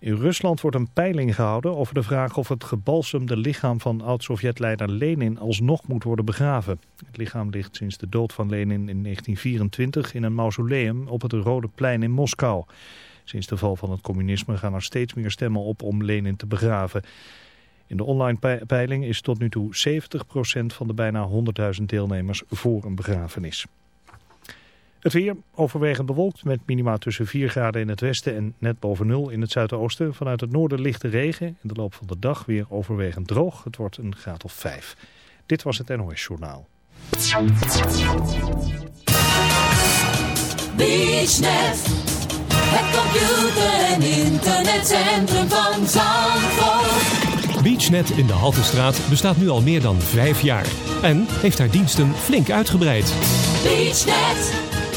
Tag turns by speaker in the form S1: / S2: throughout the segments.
S1: In Rusland wordt een peiling gehouden over de vraag of het gebalsemde lichaam van oud-Sovjet-leider Lenin alsnog moet worden begraven. Het lichaam ligt sinds de dood van Lenin in 1924 in een mausoleum op het Rode Plein in Moskou. Sinds de val van het communisme gaan er steeds meer stemmen op om Lenin te begraven. In de online peiling is tot nu toe 70% van de bijna 100.000 deelnemers voor een begrafenis. Het weer overwegend bewolkt met minima tussen 4 graden in het westen en net boven nul in het zuidoosten. Vanuit het noorden lichte regen. In de loop van de dag weer overwegend droog. Het wordt een graad of 5. Dit was het NOS Journaal.
S2: BeachNet, het computer- en internetcentrum van Zandvoort.
S3: BeachNet in de Haltestraat bestaat nu al meer dan vijf jaar. En heeft haar diensten flink uitgebreid.
S2: BeachNet.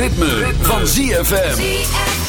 S2: Ritme, van ZFM.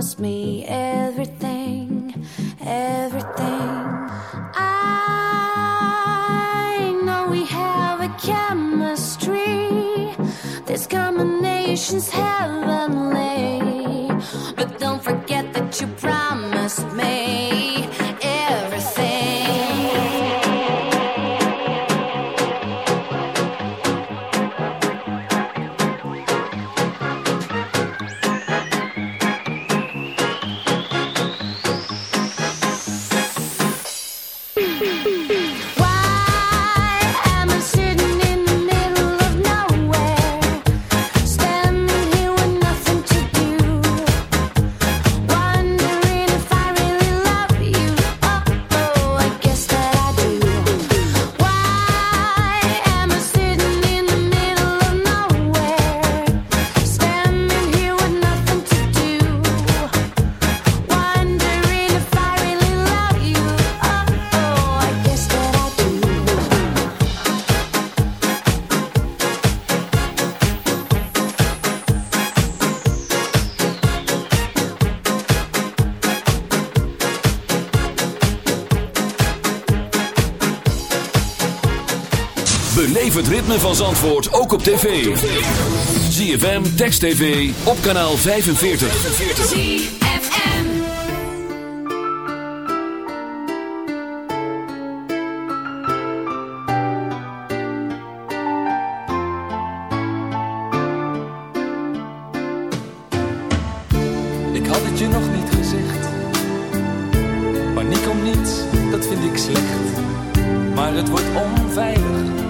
S2: Promised me
S4: ritme van Zandvoort ook op tv. ZFM, Text TV, op kanaal 45.
S2: ZFM.
S5: Ik had het je nog niet gezegd. Paniek om niets, dat vind ik slecht. Maar het wordt onveilig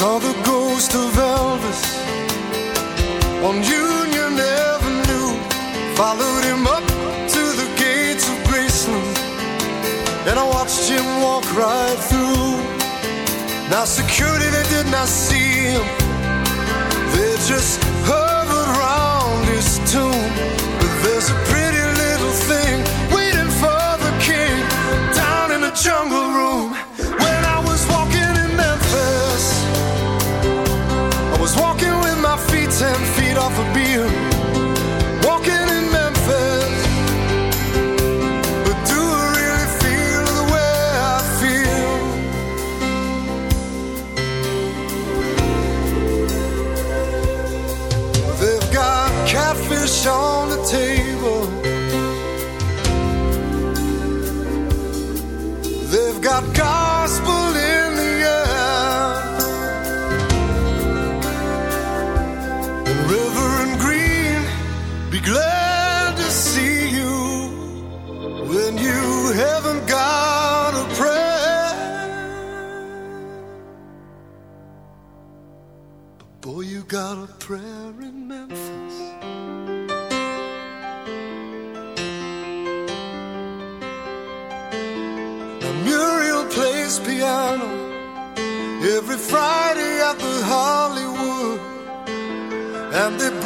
S6: Saw the ghost of Elvis on Union Avenue. Followed him up to the gates of Graceland, and I watched him walk right through. Now security they did not see him. They just heard. beat off a beat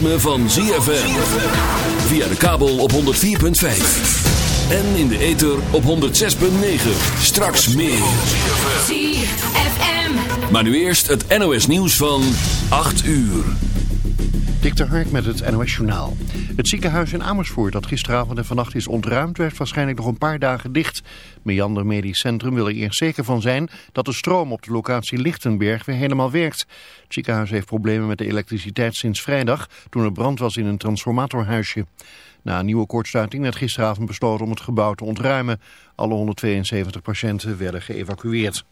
S4: ritme van ZFM. Via de kabel op 104.5. En in de ether op 106.9. Straks meer.
S7: ZFM.
S4: Maar nu eerst het NOS nieuws van 8 uur.
S8: Dik de Hark met het NOS Journaal. Het ziekenhuis in Amersfoort dat gisteravond en vannacht is ontruimd... werd waarschijnlijk nog een paar dagen dicht. Meander Medisch Centrum wil er eerst zeker van zijn... dat de stroom op de locatie Lichtenberg weer helemaal werkt. Het ziekenhuis heeft problemen met de elektriciteit sinds vrijdag... toen er brand was in een transformatorhuisje. Na een nieuwe kortsluiting werd gisteravond besloten om het gebouw te ontruimen. Alle 172 patiënten werden geëvacueerd.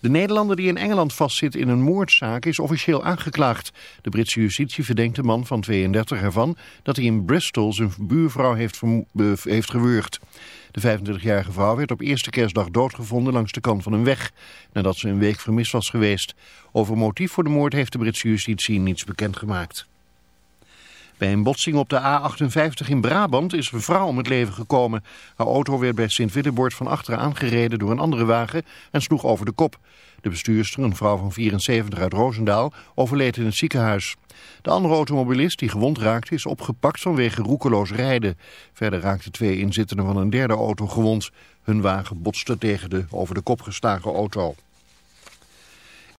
S8: De Nederlander die in Engeland vastzit in een moordzaak is officieel aangeklaagd. De Britse justitie verdenkt de man van 32 ervan dat hij in Bristol zijn buurvrouw heeft, heeft gewurgd. De 25-jarige vrouw werd op eerste kerstdag doodgevonden langs de kant van een weg, nadat ze een week vermist was geweest. Over motief voor de moord heeft de Britse justitie niets bekendgemaakt. Bij een botsing op de A58 in Brabant is een vrouw om het leven gekomen. Haar auto werd bij Sint-Willebord van achteren aangereden door een andere wagen en sloeg over de kop. De bestuurster, een vrouw van 74 uit Roosendaal, overleed in het ziekenhuis. De andere automobilist die gewond raakte is opgepakt vanwege roekeloos rijden. Verder raakten twee inzittenden van een derde auto gewond. Hun wagen botste tegen de over de kop geslagen auto.